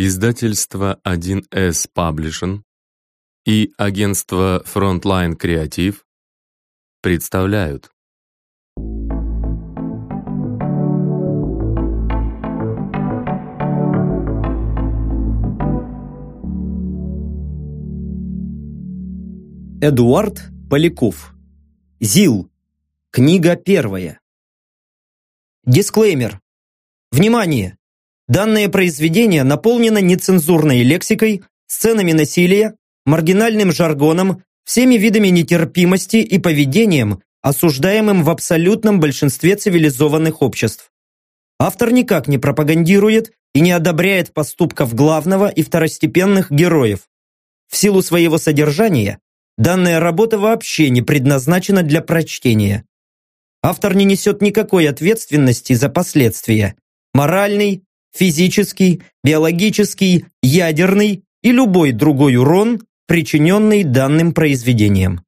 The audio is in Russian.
Издательство 1С Publishing и агентство Frontline Creative представляют Эдуард Поляков ЗИЛ. Книга первая. Дисклеймер. Внимание! Данное произведение наполнено нецензурной лексикой, сценами насилия, маргинальным жаргоном, всеми видами нетерпимости и поведением, осуждаемым в абсолютном большинстве цивилизованных обществ. Автор никак не пропагандирует и не одобряет поступков главного и второстепенных героев. В силу своего содержания, данная работа вообще не предназначена для прочтения. Автор не несет никакой ответственности за последствия. Моральный, физический, биологический, ядерный и любой другой урон, причиненный данным произведением.